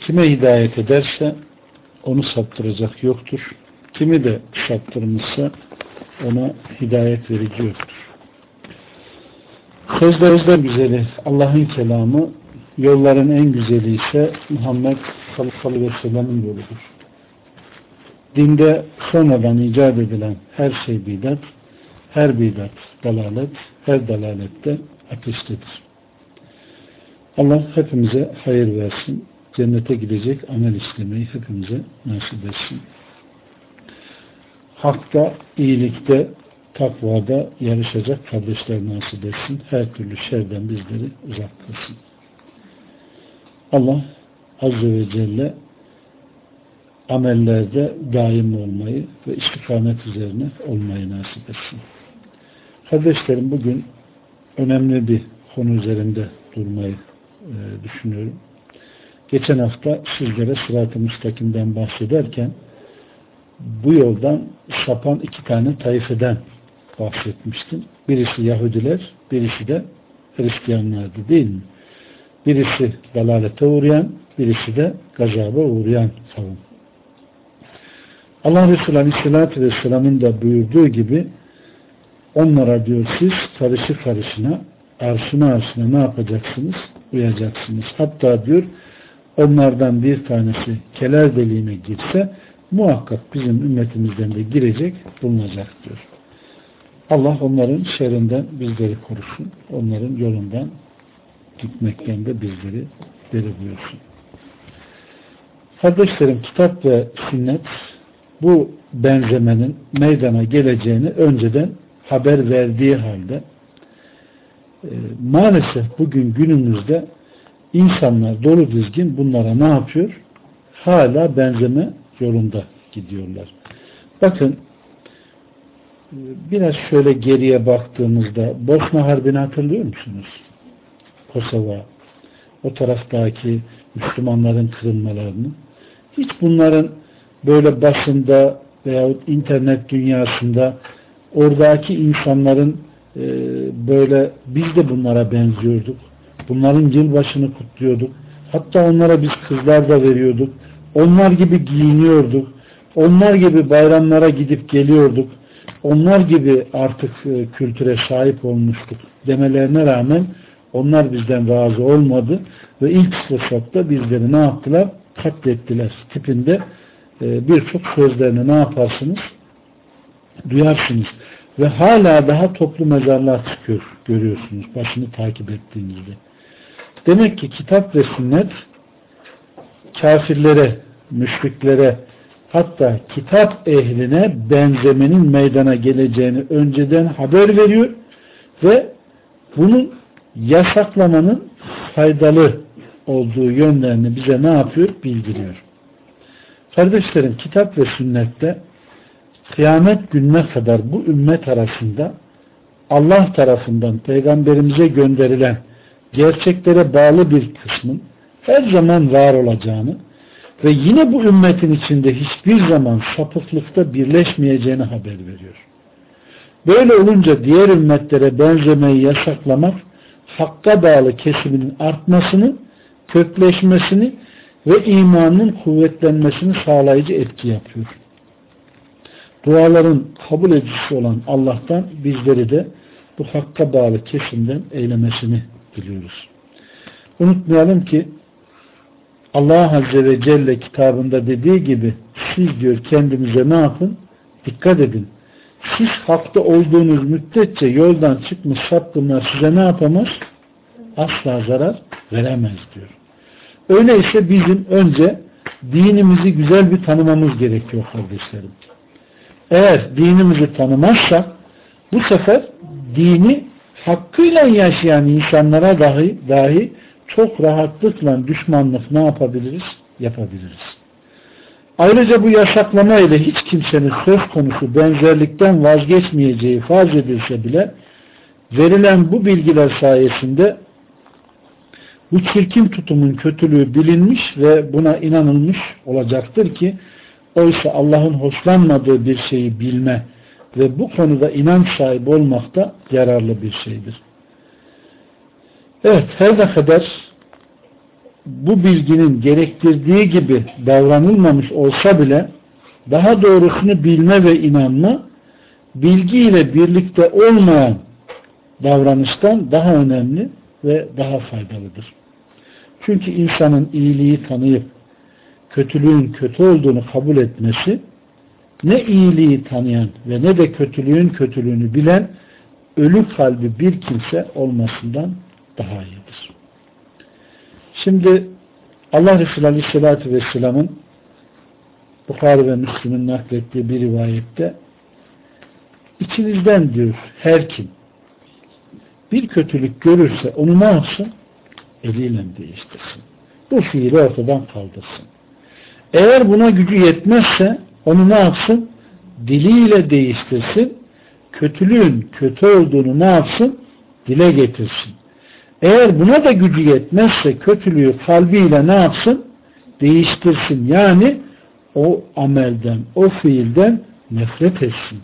Kime hidayet ederse onu saptıracak yoktur. Kimi de saptırmışsa ona hidayet verici yoktur. Sözlerimizden güzeli Allah'ın kelamı, yolların en güzeli ise Muhammed sallallahu aleyhi ve sellem'in yoludur. Dinde sonradan icat edilen her şey bidat, her bidat dalalet, her dalalette ateştedir. Allah hepimize hayır versin cennete gidecek amel işlemeyi hepimize nasip etsin. Hakta, iyilikte, takvada yarışacak kardeşler nasip etsin. Her türlü şerden bizleri uzak kılsın. Allah Azze ve Celle amellerde daim olmayı ve istikamet üzerine olmayı nasip etsin. Kardeşlerim bugün önemli bir konu üzerinde durmayı e, düşünüyorum. Geçen hafta sizlere sırat-ı müstakimden bahsederken bu yoldan sapan iki tane taifeden bahsetmiştim. Birisi Yahudiler, birisi de Hristiyanlardı değil mi? Birisi dalalete uğrayan, birisi de gazaba uğrayan kavim. Allah Resulü Aleyhisselatü Vesselam'ın da buyurduğu gibi onlara diyor siz karışı karışına, arşına arşına ne yapacaksınız? Uyacaksınız. Hatta diyor onlardan bir tanesi keler deliğine girse muhakkak bizim ümmetimizden de girecek bulunacak diyor. Allah onların şerrinden bizleri korusun. Onların yolundan gitmekten de bizleri beri buyursun. Kardeşlerim kitap ve sünnet bu benzemenin meydana geleceğini önceden haber verdiği halde e, maalesef bugün günümüzde İnsanlar dolu dizgin bunlara ne yapıyor? Hala benzeme yolunda gidiyorlar. Bakın biraz şöyle geriye baktığımızda Bosna Harbi'ni hatırlıyor musunuz? Kosova, o taraftaki Müslümanların kırılmalarını. Hiç bunların böyle basında veyahut internet dünyasında oradaki insanların e, böyle biz de bunlara benziyorduk. Bunların yılbaşını kutluyorduk. Hatta onlara biz kızlar da veriyorduk. Onlar gibi giyiniyorduk. Onlar gibi bayramlara gidip geliyorduk. Onlar gibi artık e, kültüre sahip olmuştuk demelerine rağmen onlar bizden razı olmadı ve ilk fırsatta bizleri ne yaptılar? Katlettiler tipinde e, birçok sözlerini ne yaparsınız? Duyarsınız. Ve hala daha toplu mezarlar çıkıyor görüyorsunuz başını takip ettiğinizde. Demek ki kitap ve sünnet kafirlere, müşriklere hatta kitap ehline benzemenin meydana geleceğini önceden haber veriyor ve bunun yasaklamanın faydalı olduğu yönlerini bize ne yapıyor? Bildiriyor. Kardeşlerim kitap ve sünnette kıyamet gününe kadar bu ümmet arasında Allah tarafından peygamberimize gönderilen gerçeklere bağlı bir kısmın her zaman var olacağını ve yine bu ümmetin içinde hiçbir zaman sapıklıkta birleşmeyeceğini haber veriyor. Böyle olunca diğer ümmetlere benzemeyi yasaklamak hakka bağlı kesiminin artmasını, kökleşmesini ve imanın kuvvetlenmesini sağlayıcı etki yapıyor. Duaların kabul edicisi olan Allah'tan bizleri de bu hakka bağlı kesimden eylemesini biliyoruz. Unutmayalım ki Allah Azze ve Celle kitabında dediği gibi siz diyor kendinize ne yapın? Dikkat edin. Siz hakta olduğunuz müddetçe yoldan çıkmış sapkınlar size ne yapamaz? Asla zarar veremez diyor. Öyleyse bizim önce dinimizi güzel bir tanımamız gerekiyor kardeşlerim. Eğer dinimizi tanımazsak bu sefer dini hakkıyla yaşayan insanlara dahi, dahi çok rahatlıkla düşmanlık ne yapabiliriz? Yapabiliriz. Ayrıca bu yasaklama ile hiç kimsenin söz konusu benzerlikten vazgeçmeyeceği farz edilse bile verilen bu bilgiler sayesinde bu çirkin tutumun kötülüğü bilinmiş ve buna inanılmış olacaktır ki oysa Allah'ın hoşlanmadığı bir şeyi bilme ve bu konuda inanç sahibi olmak da yararlı bir şeydir. Evet, her ne kadar bu bilginin gerektirdiği gibi davranılmamış olsa bile daha doğrusunu bilme ve inanma bilgiyle birlikte olmayan davranıştan daha önemli ve daha faydalıdır. Çünkü insanın iyiliği tanıyıp kötülüğün kötü olduğunu kabul etmesi ne iyiliği tanıyan ve ne de kötülüğün kötülüğünü bilen ölü kalbi bir kimse olmasından daha iyidir. Şimdi Allah Resulü Aleyhisselatü Vesselam'ın Bukhari ve Müslüm'ün naklettiği bir rivayette içinizden diyor her kim bir kötülük görürse onu ne yapsın? Eliyle değiştirsin. Bu fiili ortadan kaldırsın. Eğer buna gücü yetmezse onu ne yapsın? Diliyle değiştirsin. Kötülüğün kötü olduğunu ne yapsın? Dile getirsin. Eğer buna da gücü yetmezse kötülüğü kalbiyle ne yapsın? Değiştirsin. Yani o amelden, o fiilden nefret etsin.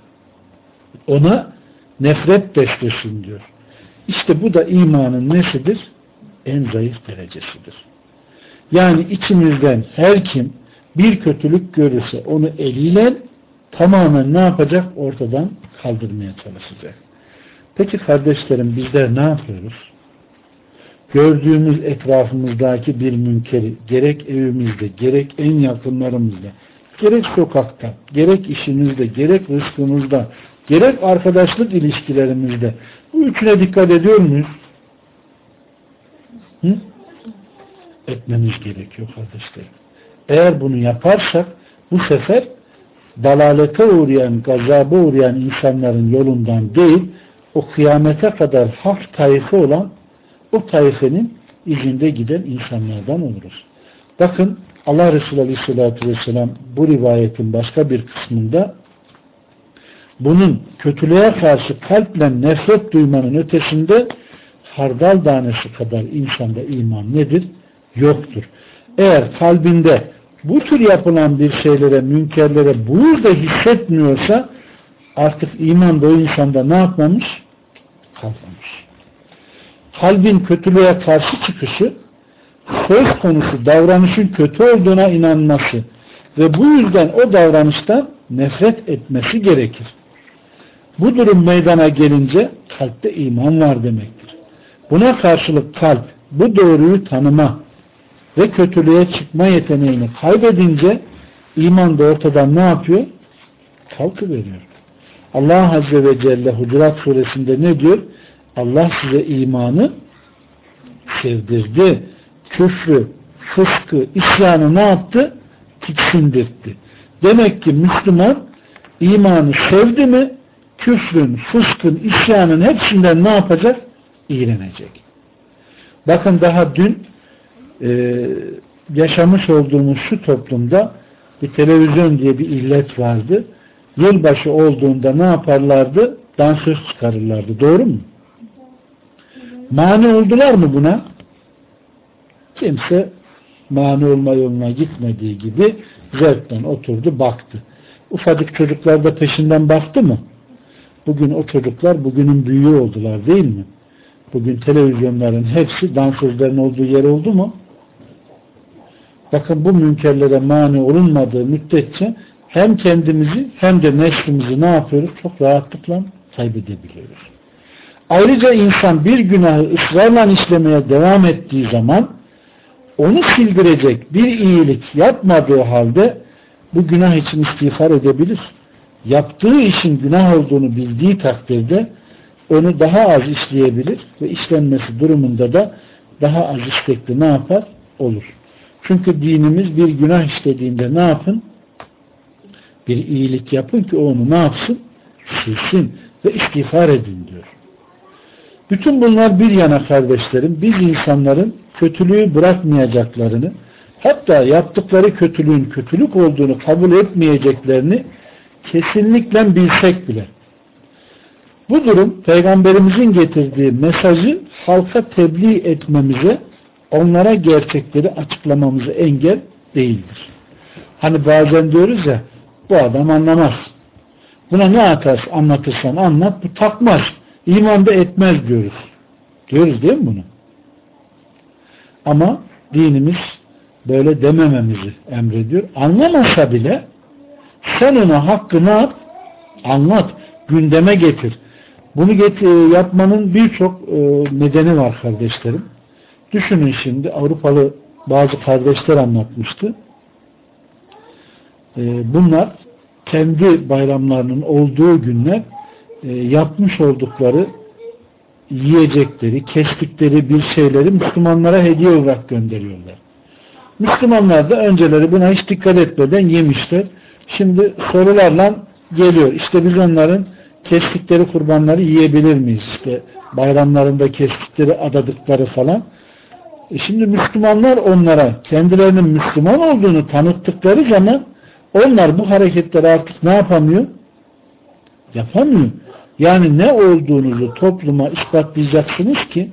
Ona nefret beslesin diyor. İşte bu da imanın nesidir? En zayıf derecesidir. Yani içimizden her kim bir kötülük görürse onu eliyle tamamen ne yapacak? Ortadan kaldırmaya çalışacak. Peki kardeşlerim bizler ne yapıyoruz? Gördüğümüz etrafımızdaki bir münkeri gerek evimizde, gerek en yakınlarımızda, gerek sokakta, gerek işimizde, gerek rızkımızda, gerek arkadaşlık ilişkilerimizde bu üçüne dikkat ediyor muyuz? Hı? Etmemiz gerekiyor kardeşlerim. Eğer bunu yaparsak bu sefer dalalete uğrayan, gazaba uğrayan insanların yolundan değil, o kıyamete kadar hak tayfı olan o tayfenin izinde giden insanlardan oluruz. Bakın Allah Resulü Aleyhisselatü Vesselam bu rivayetin başka bir kısmında bunun kötülüğe karşı kalple nefret duymanın ötesinde hardal tanesi kadar insanda iman nedir? Yoktur. Eğer kalbinde bu tür yapılan bir şeylere, münkerlere buyur da hissetmiyorsa artık iman da o insanda ne yapmamış? Kalmamış. Kalbin kötülüğe karşı çıkışı söz konusu davranışın kötü olduğuna inanması ve bu yüzden o davranıştan nefret etmesi gerekir. Bu durum meydana gelince kalpte iman var demektir. Buna karşılık kalp bu doğruyu tanıma ve kötülüğe çıkma yeteneğini kaybedince iman da ortadan ne yapıyor? Kalkıveriyor. Allah Azze ve Celle Hucurat suresinde ne diyor? Allah size imanı sevdirdi. Küfrü, fıskı, isyanı ne yaptı? Tiksindirdi. Demek ki Müslüman imanı sevdi mi küfrün, fıskın, isyanın hepsinden ne yapacak? İğrenecek. Bakın daha dün e, yaşamış olduğumuz şu toplumda bir televizyon diye bir illet vardı. Yılbaşı olduğunda ne yaparlardı? Dansöz çıkarırlardı. Doğru mu? Mani oldular mı buna? Kimse mani olma yoluna gitmediği gibi zevkten oturdu baktı. Ufacık çocuklar da peşinden baktı mı? Bugün o çocuklar bugünün büyüğü oldular değil mi? Bugün televizyonların hepsi dansözlerin olduğu yer oldu mu? Bakın bu münkerlere mani olunmadığı müddetçe hem kendimizi hem de neslimizi ne yapıyoruz? Çok rahatlıkla kaybedebiliyoruz. Ayrıca insan bir günahı ısrarla işlemeye devam ettiği zaman onu sildirecek bir iyilik yapmadığı halde bu günah için istiğfar edebilir yaptığı işin günah olduğunu bildiği takdirde onu daha az işleyebilir ve işlenmesi durumunda da daha az istekli ne yapar? Olur. Çünkü dinimiz bir günah işlediğinde ne yapın? Bir iyilik yapın ki onu ne yapsın? Silsin ve istiğfar edin diyor. Bütün bunlar bir yana kardeşlerim biz insanların kötülüğü bırakmayacaklarını hatta yaptıkları kötülüğün kötülük olduğunu kabul etmeyeceklerini kesinlikle bilsek bile bu durum peygamberimizin getirdiği mesajı halka tebliğ etmemize onlara gerçekleri açıklamamıza engel değildir. Hani bazen diyoruz ya bu adam anlamaz. Buna ne atarsın anlatırsan anlat bu takmaz. İman da etmez diyoruz. Diyoruz değil mi bunu? Ama dinimiz böyle demememizi emrediyor. Anlamasa bile sen ona hakkı ne yap? Anlat. Gündeme getir. Bunu getir, yapmanın birçok e, nedeni var kardeşlerim. Düşünün şimdi Avrupalı bazı kardeşler anlatmıştı. E, bunlar kendi bayramlarının olduğu günler e, yapmış oldukları yiyecekleri, kestikleri bir şeyleri Müslümanlara hediye olarak gönderiyorlar. Müslümanlar da önceleri buna hiç dikkat etmeden yemişler. Şimdi sorularla geliyor. İşte biz onların kestikleri kurbanları yiyebilir miyiz? İşte bayramlarında kestikleri adadıkları falan. E şimdi Müslümanlar onlara kendilerinin Müslüman olduğunu tanıttıkları zaman onlar bu hareketleri artık ne yapamıyor? Yapamıyor. Yani ne olduğunuzu topluma ispatlayacaksınız ki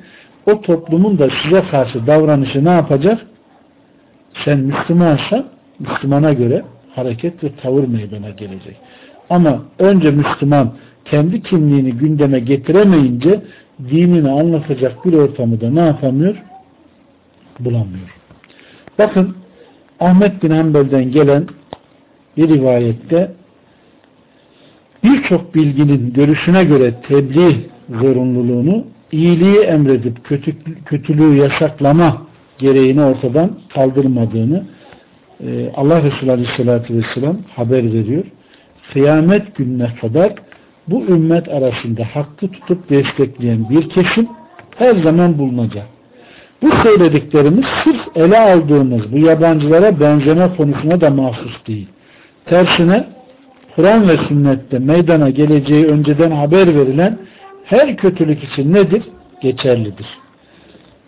o toplumun da size karşı davranışı ne yapacak? Sen Müslümansan Müslümana göre hareket ve tavır meydana gelecek. Ama önce Müslüman kendi kimliğini gündeme getiremeyince dinini anlatacak bir ortamı da ne yapamıyor? Bulamıyor. Bakın Ahmet bin Hanbel'den gelen bir rivayette birçok bilginin görüşüne göre tebliğ zorunluluğunu iyiliği emredip kötü, kötülüğü yasaklama gereğini ortadan kaldırmadığını e, Allah Resulü Aleyhisselatü Vesselam haber veriyor. Kıyamet gününe kadar bu ümmet arasında hakkı tutup destekleyen bir kesim her zaman bulunacak. Bu söylediklerimiz sırf ele aldığımız bu yabancılara benzeme konusuna da mahsus değil. Tersine Kur'an ve sünnette meydana geleceği önceden haber verilen her kötülük için nedir? Geçerlidir.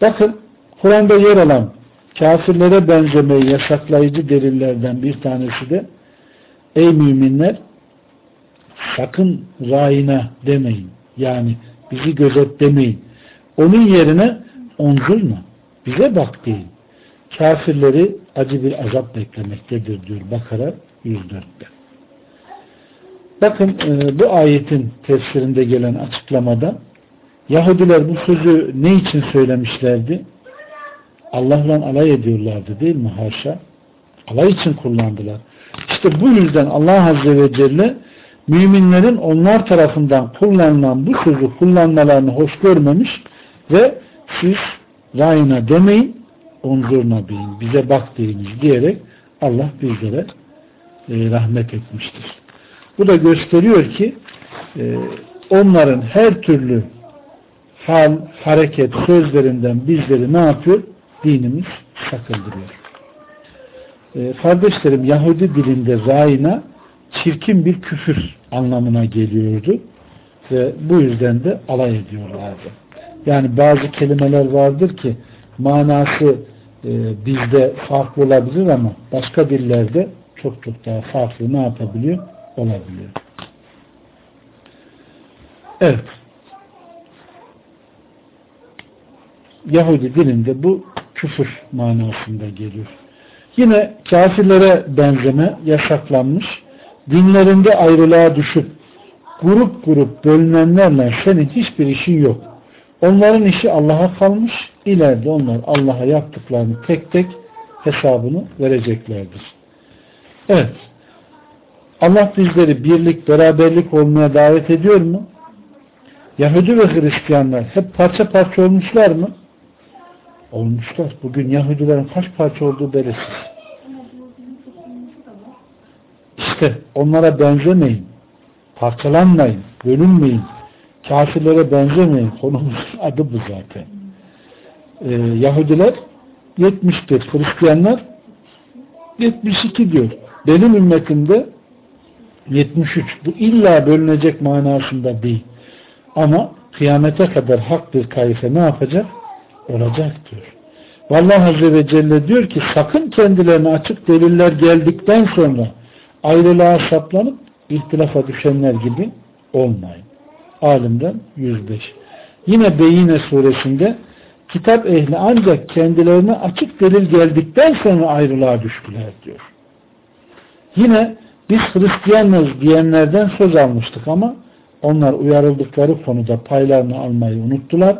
Bakın Kur'an'da yer alan kafirlere benzemeyi yasaklayıcı delillerden bir tanesi de ey müminler sakın rayına demeyin. Yani bizi gözet demeyin. Onun yerine onzurna bize bak deyin. Kafirleri acı bir azap beklemektedir diyor Bakara 104'te. Bakın e, bu ayetin tefsirinde gelen açıklamada Yahudiler bu sözü ne için söylemişlerdi? Allah'la alay ediyorlardı değil mi? Haşa. Alay için kullandılar. İşte bu yüzden Allah Azze ve Celle müminlerin onlar tarafından kullanılan bu sözü kullanmalarını hoş görmemiş ve siz rayına demeyin onzurna deyin, bize bak deyiniz diyerek Allah bizlere e, rahmet etmiştir. Bu da gösteriyor ki e, onların her türlü hal, hareket, sözlerinden bizleri ne yapıyor? Dinimiz sakındırıyor. E, kardeşlerim Yahudi dilinde zayina çirkin bir küfür anlamına geliyordu ve bu yüzden de alay ediyorlardı. Yani bazı kelimeler vardır ki manası e, bizde farklı olabilir ama başka dillerde çok çok daha farklı ne yapabiliyor? Olabiliyor. Evet. Yahudi dilinde bu küfür manasında geliyor. Yine kafirlere benzeme yasaklanmış. Dinlerinde ayrılığa düşüp grup grup bölünenlerle senin hiçbir işin yok. Onların işi Allah'a kalmış. İleride onlar Allah'a yaptıklarını tek tek hesabını vereceklerdir. Evet. Allah bizleri birlik, beraberlik olmaya davet ediyor mu? Yahudi ve Hristiyanlar hep parça parça olmuşlar mı? Olmuşlar. Bugün Yahudilerin kaç parça olduğu belirsiz. İşte onlara benzemeyin. Parçalanmayın. Bölünmeyin. Kafirlere benzemeyin. Konumuz adı bu zaten. Ee, Yahudiler 71. Hristiyanlar 72 diyor. Benim ümmetimde 73. Bu illa bölünecek manasında değil. Ama kıyamete kadar hak bir kayfe ne yapacak? Olacak diyor. Vallahi Azze ve Celle diyor ki sakın kendilerine açık deliller geldikten sonra ayrılığa saplanıp ihtilafa düşenler gibi olmayın. Alimden 105. Yine Beyine suresinde kitap ehli ancak kendilerine açık delil geldikten sonra ayrılığa düştüler diyor. Yine biz Hristiyanız diyenlerden söz almıştık ama onlar uyarıldıkları konuda paylarını almayı unuttular.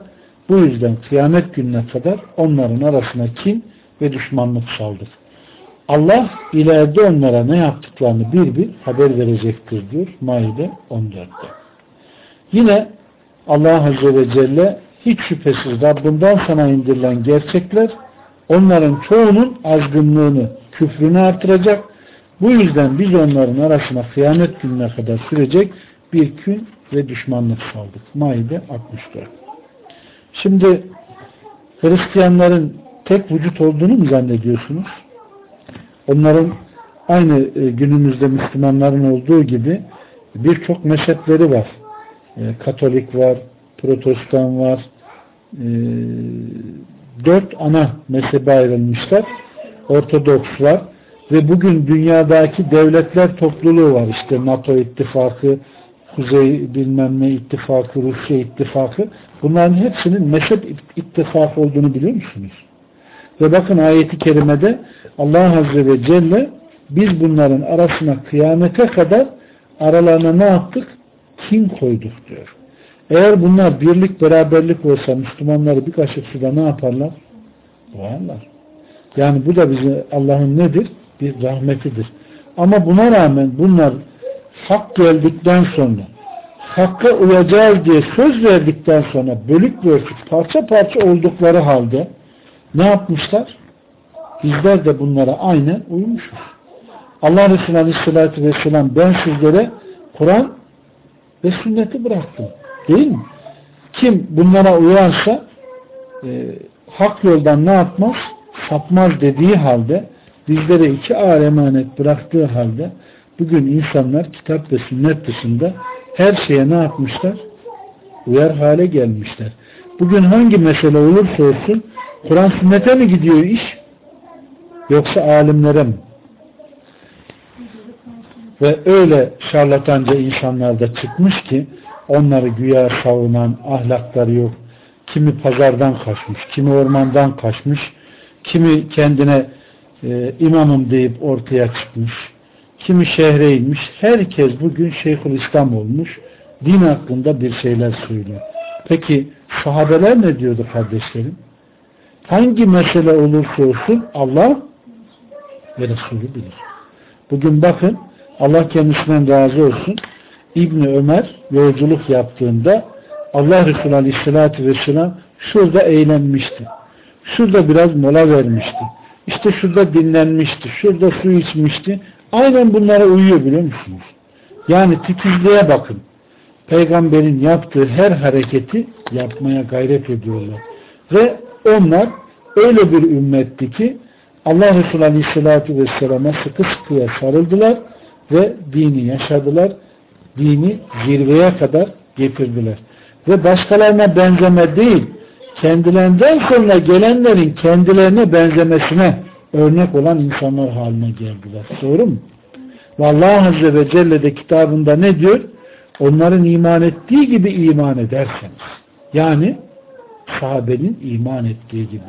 Bu yüzden kıyamet gününe kadar onların arasına kim ve düşmanlık saldık. Allah ileride onlara ne yaptıklarını bir bir haber verecektir diyor Maide 14'te. Yine Allah Azze ve Celle hiç şüphesiz Rabbinden sana indirilen gerçekler onların çoğunun azgınlığını, küfrünü artıracak. Bu yüzden biz onların arasına kıyamet gününe kadar sürecek bir kün ve düşmanlık saldık. Maide 64. Şimdi Hristiyanların tek vücut olduğunu mu zannediyorsunuz? Onların aynı e, günümüzde Müslümanların olduğu gibi birçok mezhepleri var. E, Katolik var, Protestan var. E, dört ana mezhebe ayrılmışlar. Ortodoks var. Ve bugün dünyadaki devletler topluluğu var. İşte NATO ittifakı, Kuzey bilmem ne ittifakı, Rusya ittifakı. Bunların hepsinin mezhep ittifakı olduğunu biliyor musunuz? Ve bakın ayeti kerimede Allah Azze ve Celle biz bunların arasına kıyamete kadar aralarına ne yaptık? Kin koyduk diyor. Eğer bunlar birlik beraberlik olsa Müslümanları bir kaşık suda ne yaparlar? Boğarlar. Yani bu da bize Allah'ın nedir? Bir rahmetidir. Ama buna rağmen bunlar hak geldikten sonra hakka uyacağız diye söz verdikten sonra bölük bölük parça parça oldukları halde ne yapmışlar? Bizler de bunlara aynen uymuşuz. Allah Resulü Aleyhisselatü Vesselam ben sizlere Kur'an ve sünneti bıraktım. Değil mi? Kim bunlara uyarsa e, hak yoldan ne yapmaz? Sapmaz dediği halde bizlere iki ağır emanet bıraktığı halde bugün insanlar kitap ve sünnet dışında her şeye ne yapmışlar? Uyar hale gelmişler. Bugün hangi mesele olursa olsun Kur'an sünnete mi gidiyor iş? Yoksa alimlere mi? Ve öyle şarlatanca insanlar da çıkmış ki onları güya savunan ahlakları yok. Kimi pazardan kaçmış, kimi ormandan kaçmış, kimi kendine e, imamım deyip ortaya çıkmış, kimi şehre inmiş. Herkes bugün Şeyhülislam olmuş. Din hakkında bir şeyler söylüyor. Peki sahabeler ne diyordu kardeşlerim? Hangi mesele olursa olsun Allah ve Resulü bilir. Bugün bakın Allah kendisinden razı olsun. İbni Ömer yolculuk yaptığında Allah Resulü Aleyhisselatü Vesselam şurada eğlenmişti. Şurada biraz mola vermişti. İşte şurada dinlenmişti. Şurada su içmişti. Aynen bunlara uyuyor biliyor musunuz? Yani titizliğe bakın. Peygamberin yaptığı her hareketi yapmaya gayret ediyorlar. Ve onlar öyle bir ümmetti ki Allah Resulü Aleyhisselatü Vesselam'a sıkı sıkıya sarıldılar ve dini yaşadılar. Dini zirveye kadar getirdiler. Ve başkalarına benzeme değil, kendilerinden sonra gelenlerin kendilerine benzemesine örnek olan insanlar haline geldiler. Doğru mu? Ve Allah Azze ve Celle de kitabında ne diyor? Onların iman ettiği gibi iman ederseniz. Yani sahabenin iman ettiği gibi.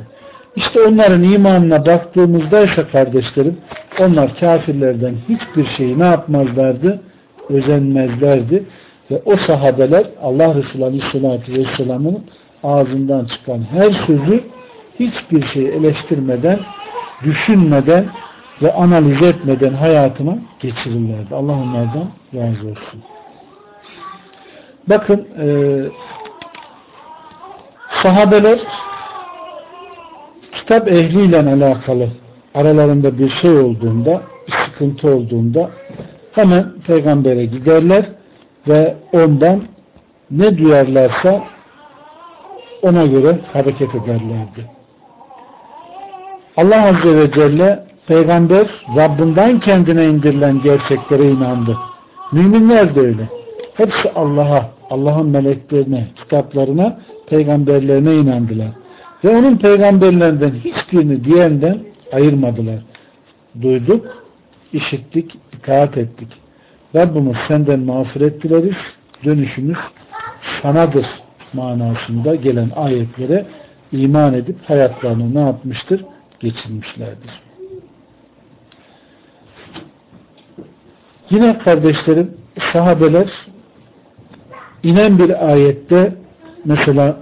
İşte onların imanına baktığımızda ise kardeşlerim onlar kafirlerden hiçbir şeyi ne yapmazlardı? Özenmezlerdi. Ve o sahabeler Allah Resulü Aleyhisselatü Vesselam'ın ağzından çıkan her sözü hiçbir şey eleştirmeden, düşünmeden ve analiz etmeden hayatına geçirirlerdi. Allah onlardan razı olsun. Bakın e, sahabeler kitap ehliyle alakalı aralarında bir şey olduğunda, bir sıkıntı olduğunda hemen peygambere giderler ve ondan ne duyarlarsa ona göre hareket ederlerdi. Allah Azze ve Celle peygamber Rabbinden kendine indirilen gerçeklere inandı. Müminler de öyle. Hepsi Allah'a, Allah'ın meleklerine, kitaplarına, peygamberlerine inandılar. Ve onun peygamberlerinden hiçbirini diğerinden ayırmadılar. Duyduk, işittik, itaat ettik. Rabbimiz senden mağfiret dileriz, dönüşümüz sanadır manasında gelen ayetlere iman edip hayatlarını ne yapmıştır? Geçirmişlerdir. Yine kardeşlerim sahabeler inen bir ayette mesela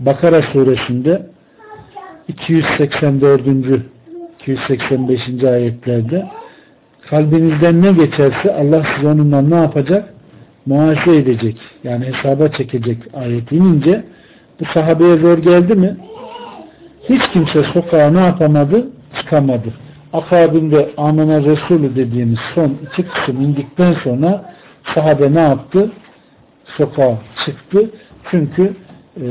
Bakara suresinde 284. 285. ayetlerde kalbinizden ne geçerse Allah size onunla ne yapacak? Muhasebe edecek. Yani hesaba çekecek ayet inince bu sahabeye zor geldi mi? Hiç kimse sokağa ne yapamadı? Çıkamadı. Akabinde Amena Resulü dediğimiz son iki kısım indikten sonra sahabe ne yaptı? Sokağa çıktı. Çünkü e,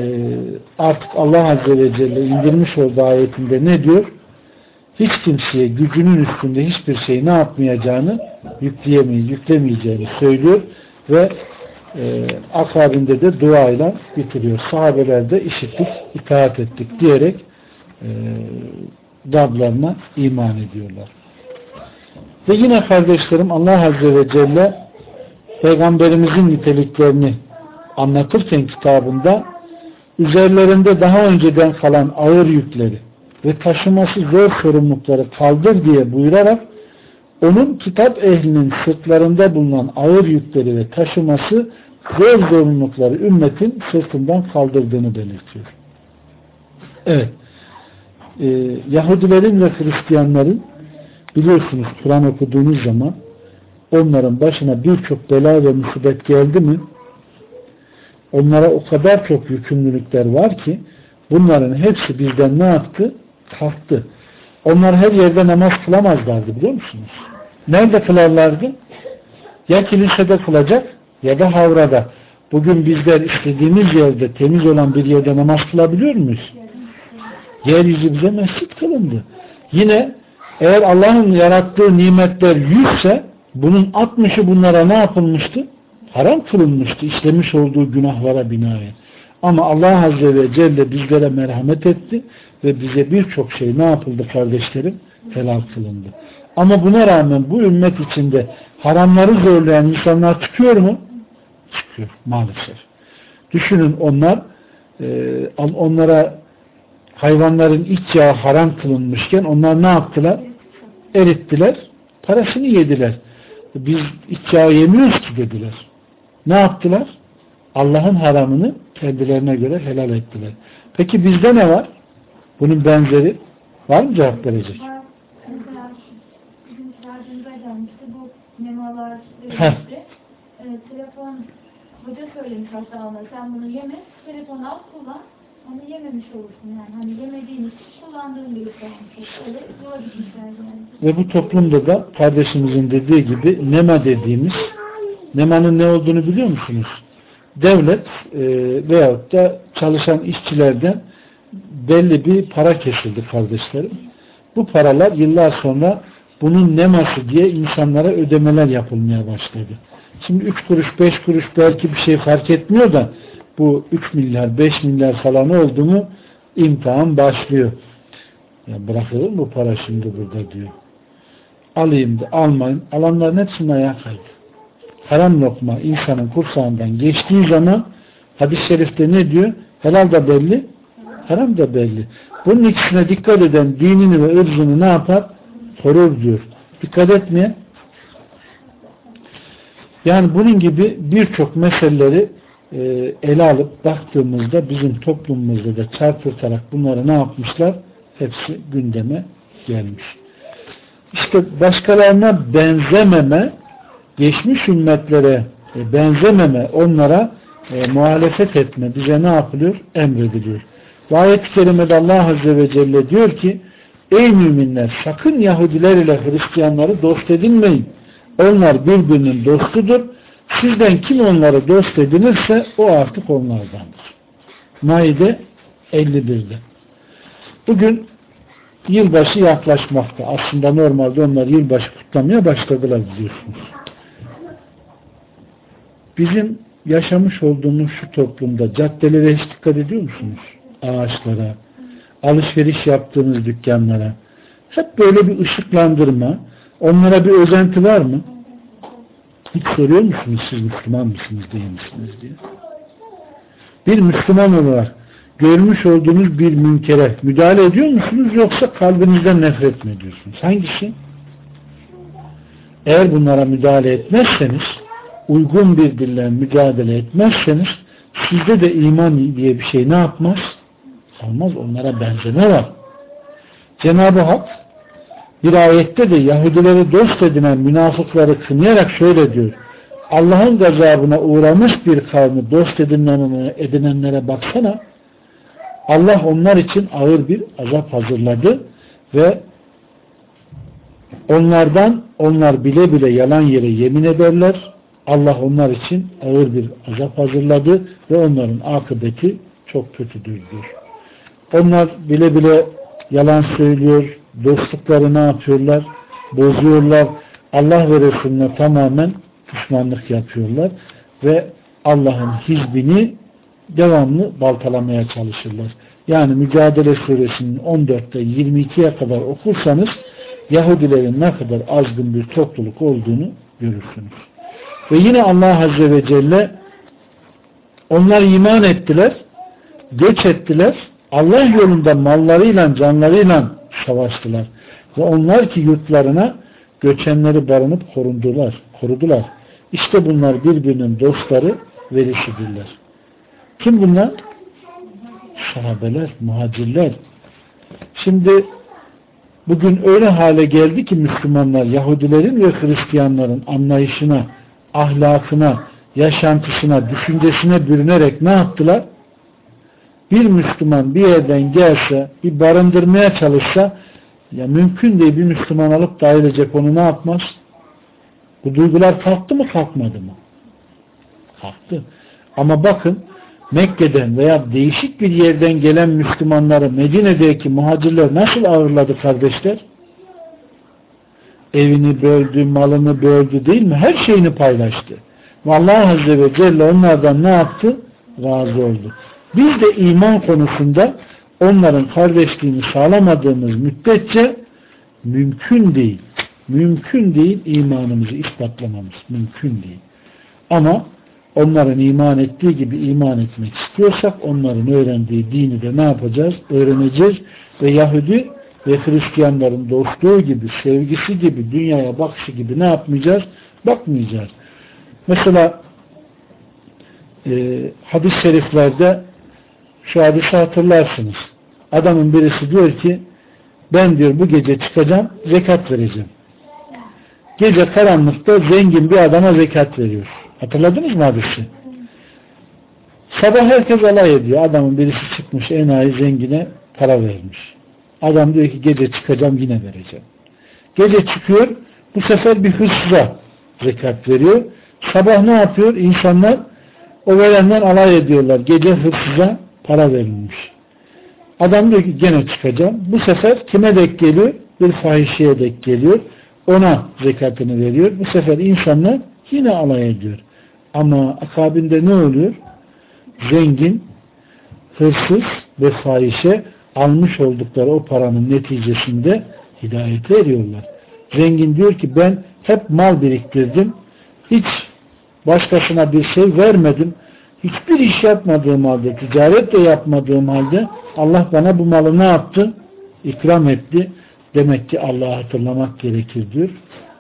artık Allah Azze ve Celle indirmiş olduğu ayetinde ne diyor? Hiç kimseye gücünün üstünde hiçbir şey ne yapmayacağını yükleyemeyi, yüklemeyeceğini söylüyor ve e, akabinde de duayla bitiriyor. Sahabeler de işittik, itaat ettik diyerek e, Rablarına iman ediyorlar. Ve yine kardeşlerim Allah Azze ve Celle Peygamberimizin niteliklerini anlatırken kitabında üzerlerinde daha önceden kalan ağır yükleri ve taşıması zor sorumlulukları kaldır diye buyurarak onun kitap ehlinin sırtlarında bulunan ağır yükleri ve taşıması zor zorunlulukları ümmetin sırtından kaldırdığını belirtiyor. Evet. Ee, Yahudilerin ve Hristiyanların biliyorsunuz Kur'an okuduğunuz zaman onların başına birçok bela ve musibet geldi mi onlara o kadar çok yükümlülükler var ki bunların hepsi bizden ne yaptı? Kalktı. Onlar her yerde namaz kılamazlardı biliyor musunuz? Nerede kılarlardı? Ya kilisede kılacak ya da havrada. Bugün bizler istediğimiz yerde temiz olan bir yerde namaz kılabiliyor muyuz? Yeryüzü bize mescit kılındı. Yine eğer Allah'ın yarattığı nimetler yüzse bunun 60'ı bunlara ne yapılmıştı? Haram kılınmıştı işlemiş olduğu günahlara binaen. Ama Allah Azze ve Celle bizlere merhamet etti ve bize birçok şey ne yapıldı kardeşlerim? Helal kılındı. Ama buna rağmen bu ümmet içinde haramları zorlayan insanlar çıkıyor mu? Çıkıyor maalesef. Düşünün onlar e, onlara hayvanların iç yağı haram kılınmışken onlar ne yaptılar? Erittiler. Parasını yediler. Biz iç yağı yemiyoruz ki dediler. Ne yaptılar? Allah'ın haramını kendilerine göre helal ettiler. Peki bizde ne var? Bunun benzeri var mı cevap verecek? e, telefon hoca söylemiş hatta sen bunu yeme telefon al kullan onu yememiş olursun yani hani yemediğin için kullandığın yani. Ve bu toplumda da kardeşimizin dediği gibi nema dediğimiz nemanın ne olduğunu biliyor musunuz? Devlet e, veyahut da çalışan işçilerden belli bir para kesildi kardeşlerim. Bu paralar yıllar sonra bunun neması diye insanlara ödemeler yapılmaya başladı. Şimdi 3 kuruş 5 kuruş belki bir şey fark etmiyor da bu 3 milyar 5 milyar falan oldu mu imtihan başlıyor. Ya bırakılır mı para şimdi burada diyor. Alayım da almayın. Alanların hepsinin ayağı kaydı. Haram lokma insanın kursağından geçtiği zaman hadis-i şerifte ne diyor? Helal da belli, haram da belli. Bunun ikisine dikkat eden dinini ve ırzını ne yapar? Korur diyor. Dikkat etmeye yani bunun gibi birçok meseleleri e, ele alıp baktığımızda bizim toplumumuzda da çarpıtarak bunları ne yapmışlar? Hepsi gündeme gelmiş. İşte başkalarına benzememe, geçmiş ümmetlere e, benzememe, onlara e, muhalefet etme bize ne yapılıyor? Emrediliyor. Ve ayet-i kerimede Allah Azze ve Celle diyor ki Ey müminler sakın Yahudiler ile Hristiyanları dost edinmeyin. Onlar birbirinin dostudur. Sizden kim onları dost edinirse o artık onlardandır. Maide 51'de. Bugün yılbaşı yaklaşmakta. Aslında normalde onlar yılbaşı kutlamaya başladılar biliyorsunuz. Bizim yaşamış olduğumuz şu toplumda caddelere hiç dikkat ediyor musunuz? Ağaçlara, alışveriş yaptığınız dükkanlara. Hep böyle bir ışıklandırma, onlara bir özenti var mı? Hiç soruyor musunuz siz Müslüman mısınız değil misiniz diye. Bir Müslüman olarak görmüş olduğunuz bir münkere müdahale ediyor musunuz yoksa kalbinizden nefret mi ediyorsunuz? Hangisi? Eğer bunlara müdahale etmezseniz uygun bir dille mücadele etmezseniz sizde de iman diye bir şey ne yapmaz? Olmaz. Onlara benzeme var. Cenab-ı Hak bir ayette de Yahudileri dost edinen münafıkları kınayarak şöyle diyor. Allah'ın gazabına uğramış bir kavmi dost edinenlere, edinenlere baksana. Allah onlar için ağır bir azap hazırladı ve onlardan onlar bile bile yalan yere yemin ederler. Allah onlar için ağır bir azap hazırladı ve onların akıbeti çok kötüdür. Onlar bile bile yalan söylüyor, dostlukları ne yapıyorlar? Bozuyorlar. Allah ve Resulüne tamamen düşmanlık yapıyorlar ve Allah'ın hizbini devamlı baltalamaya çalışırlar. Yani Mücadele Suresinin 14'te 22'ye kadar okursanız Yahudilerin ne kadar azgın bir topluluk olduğunu görürsünüz. Ve yine Allah Azze ve Celle onlar iman ettiler, göç ettiler, Allah yolunda mallarıyla, canlarıyla savaştılar. Ve onlar ki yurtlarına göçenleri barınıp korundular, korudular. İşte bunlar birbirinin dostları, velisidirler. Kim bunlar? Sahabeler, muhacirler. Şimdi bugün öyle hale geldi ki Müslümanlar Yahudilerin ve Hristiyanların anlayışına, ahlakına, yaşantısına, düşüncesine bürünerek ne yaptılar? Bir Müslüman bir yerden gelse, bir barındırmaya çalışsa ya mümkün değil bir Müslüman alıp da ailecek onu ne yapmaz? Bu duygular kalktı mı kalkmadı mı? Kalktı. Ama bakın Mekke'den veya değişik bir yerden gelen Müslümanları Medine'deki muhacirler nasıl ağırladı kardeşler? Evini böldü, malını böldü değil mi? Her şeyini paylaştı. Ve Allah Azze ve Celle onlardan ne yaptı? Razı oldu. Biz de iman konusunda onların kardeşliğini sağlamadığımız müddetçe mümkün değil. Mümkün değil imanımızı ispatlamamız. Mümkün değil. Ama onların iman ettiği gibi iman etmek istiyorsak onların öğrendiği dini de ne yapacağız? Öğreneceğiz ve Yahudi ve Hristiyanların dostluğu gibi, sevgisi gibi, dünyaya bakışı gibi ne yapmayacağız? Bakmayacağız. Mesela e, hadis-i şeriflerde şu hadisi hatırlarsınız. Adamın birisi diyor ki ben diyor bu gece çıkacağım zekat vereceğim. Gece karanlıkta zengin bir adama zekat veriyor. Hatırladınız mı hadisi? Sabah herkes alay ediyor. Adamın birisi çıkmış enayi zengine para vermiş. Adam diyor ki gece çıkacağım yine vereceğim. Gece çıkıyor bu sefer bir hırsıza zekat veriyor. Sabah ne yapıyor? İnsanlar o verenden alay ediyorlar. Gece hırsıza para verilmiş. Adam diyor ki gene çıkacağım. Bu sefer kime dek geliyor? Bir fahişeye dek geliyor. Ona zekatını veriyor. Bu sefer insanlar yine alay ediyor. Ama akabinde ne oluyor? Zengin, hırsız ve fahişe almış oldukları o paranın neticesinde hidayete eriyorlar. Zengin diyor ki ben hep mal biriktirdim. Hiç başkasına bir şey vermedim. Hiçbir iş yapmadığım halde, ticaret de yapmadığım halde Allah bana bu malı ne yaptı? İkram etti. Demek ki Allah'ı hatırlamak gerekir diyor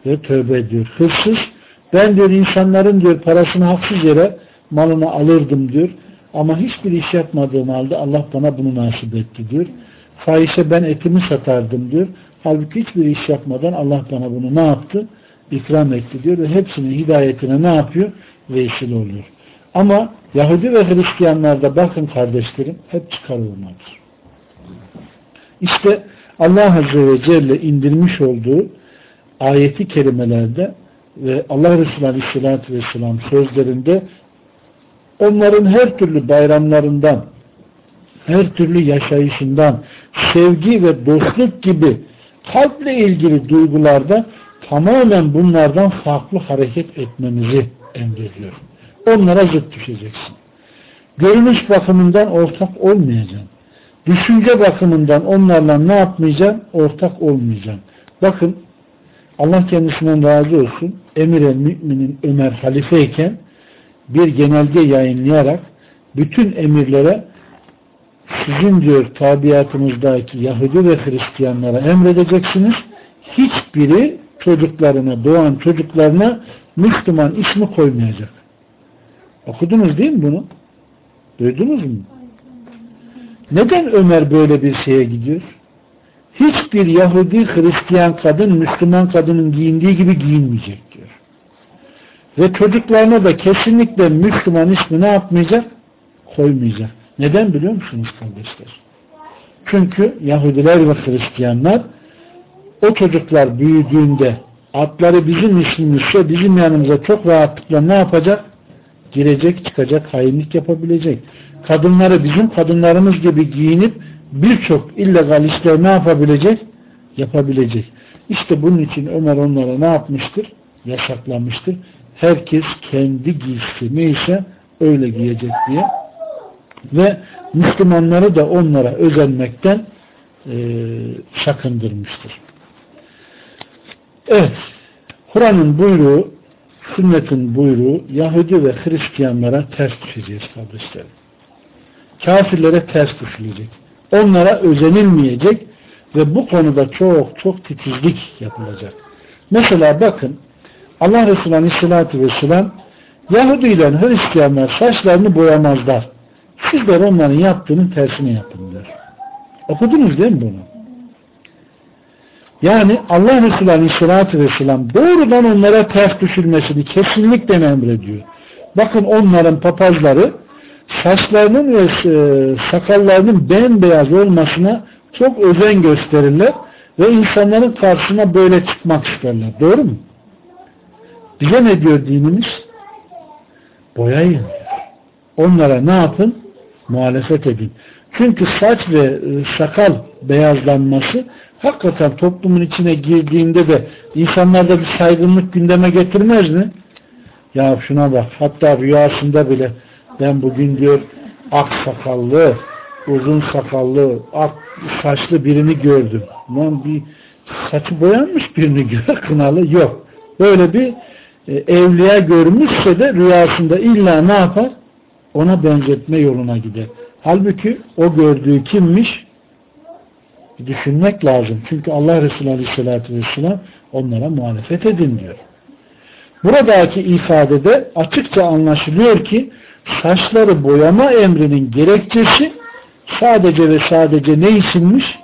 ve tövbe ediyor. Hırsız ben diyor insanların diyor parasını haksız yere malını alırdım diyor. Ama hiçbir iş yapmadığım halde Allah bana bunu nasip etti diyor. Fahişe ben etimi satardım diyor. Halbuki hiçbir iş yapmadan Allah bana bunu ne yaptı? İkram etti diyor ve hepsinin hidayetine ne yapıyor? Vesile oluyor. Ama Yahudi ve Hristiyanlarda bakın kardeşlerim hep çıkarılmadır. İşte Allah Azze ve Celle indirmiş olduğu ayeti kerimelerde ve Allah Resulü Aleyhisselatü Vesselam sözlerinde onların her türlü bayramlarından her türlü yaşayışından sevgi ve dostluk gibi kalple ilgili duygularda tamamen bunlardan farklı hareket etmemizi emrediyor. Onlara zıt düşeceksin. Görünüş bakımından ortak olmayacaksın. Düşünce bakımından onlarla ne yapmayacaksın? Ortak olmayacaksın. Bakın Allah kendisinden razı olsun. Emir el müminin Ömer halifeyken bir genelge yayınlayarak bütün emirlere sizin diyor tabiatınızdaki Yahudi ve Hristiyanlara emredeceksiniz. Hiçbiri çocuklarına, doğan çocuklarına Müslüman ismi koymayacak. Okudunuz değil mi bunu? Duydunuz mu? Neden Ömer böyle bir şeye gidiyor? hiçbir Yahudi Hristiyan kadın Müslüman kadının giyindiği gibi giyinmeyecek. Ve çocuklarına da kesinlikle Müslüman ismi ne yapmayacak? Koymayacak. Neden biliyor musunuz kardeşler? Çünkü Yahudiler ve Hristiyanlar o çocuklar büyüdüğünde adları bizim ismimizse bizim yanımıza çok rahatlıkla ne yapacak? Girecek, çıkacak, hainlik yapabilecek. Kadınları bizim kadınlarımız gibi giyinip birçok illegal işler ne yapabilecek? Yapabilecek. İşte bunun için Ömer onlara ne yapmıştır? Yasaklamıştır. Herkes kendi giysi neyse öyle giyecek diye. Ve Müslümanları da onlara özenmekten e, sakındırmıştır. Evet. Kur'an'ın buyruğu, sünnetin buyruğu Yahudi ve Hristiyanlara ters düşeceğiz kardeşlerim. Kafirlere ters düşülecek. Onlara özenilmeyecek ve bu konuda çok çok titizlik yapılacak. Mesela bakın Allah Resulü Aleyhisselatü Vesselam Yahudi ile Hristiyanlar saçlarını boyamazlar. Sizler onların yaptığının tersini yapın diyor. Okudunuz değil mi bunu? Yani Allah Resulü Aleyhisselatü Vesselam doğrudan onlara ters düşülmesini kesinlikle emrediyor. Bakın onların papazları saçlarının ve e, sakallarının bembeyaz olmasına çok özen gösterirler ve insanların karşısına böyle çıkmak isterler. Doğru mu? Bize ne diyor dinimiz? Boyayın. Onlara ne yapın? Muhalefet edin. Çünkü saç ve e, sakal beyazlanması hakikaten toplumun içine girdiğinde de insanlarda bir saygınlık gündeme getirmez mi? Ya şuna bak hatta rüyasında bile ben bugün diyor ak sakallı, uzun sakallı, ak saçlı birini gördüm. Lan bir saçı boyanmış birini gör, kınalı yok. Böyle bir e, evliya görmüşse de rüyasında illa ne yapar? Ona benzetme yoluna gider. Halbuki o gördüğü kimmiş? Düşünmek lazım. Çünkü Allah Resulü Aleyhisselatü Vesselam onlara muhalefet edin diyor. Buradaki ifadede açıkça anlaşılıyor ki saçları boyama emrinin gerekçesi sadece ve sadece ne isimmiş?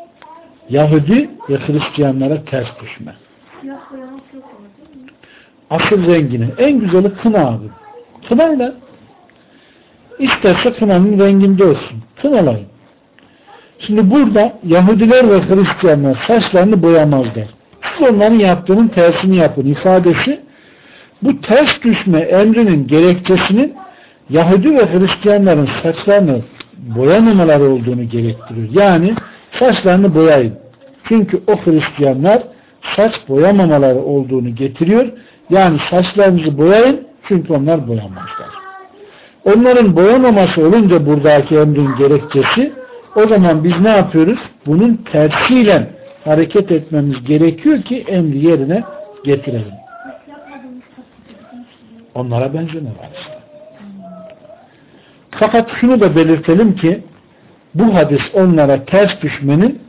Yahudi ve Hristiyanlara ters düşme. Asıl rengini. En güzeli kına abi. Kınayla isterse kınanın renginde olsun. Kınalayın. Şimdi burada Yahudiler ve Hristiyanlar saçlarını boyamazlar. Siz onların yaptığının tersini yapın ifadesi bu ters düşme emrinin gerekçesinin Yahudi ve Hristiyanların saçlarını boyamamaları olduğunu gerektiriyor. Yani saçlarını boyayın. Çünkü o Hristiyanlar saç boyamamaları olduğunu getiriyor. Yani saçlarınızı boyayın çünkü onlar boyamazlar. Onların boyamaması olunca buradaki emrin gerekçesi o zaman biz ne yapıyoruz? Bunun tersiyle hareket etmemiz gerekiyor ki emri yerine getirelim. Onlara benzeme var işte. Fakat şunu da belirtelim ki bu hadis onlara ters düşmenin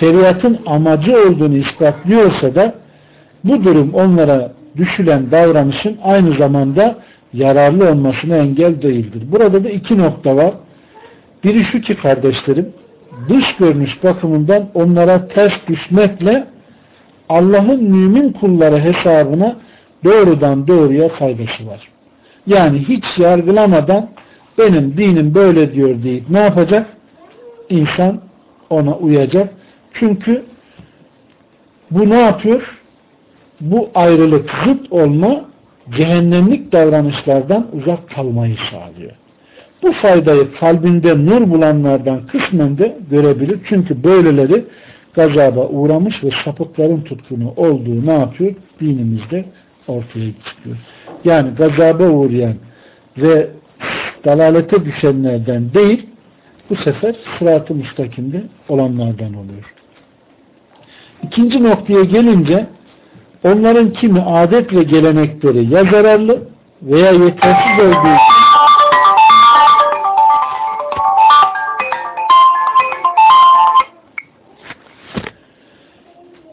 şeriatın amacı olduğunu ispatlıyorsa da bu durum onlara düşülen davranışın aynı zamanda yararlı olmasına engel değildir. Burada da iki nokta var. Biri şu ki kardeşlerim, dış görünüş bakımından onlara ters düşmekle Allah'ın mümin kulları hesabına doğrudan doğruya faydası var. Yani hiç yargılamadan benim dinim böyle diyor deyip ne yapacak? İnsan ona uyacak. Çünkü bu ne yapıyor? Bu ayrılık zıt olma cehennemlik davranışlardan uzak kalmayı sağlıyor. Bu faydayı kalbinde nur bulanlardan kısmen de görebilir. Çünkü böyleleri gazaba uğramış ve sapıkların tutkunu olduğu ne yapıyor? Dinimizde ortaya çıkıyor. Yani gazaba uğrayan ve dalalete düşenlerden değil bu sefer sırat-ı müstakimde olanlardan oluyor. İkinci noktaya gelince onların kimi adet ve gelenekleri ya zararlı veya yetersiz olduğu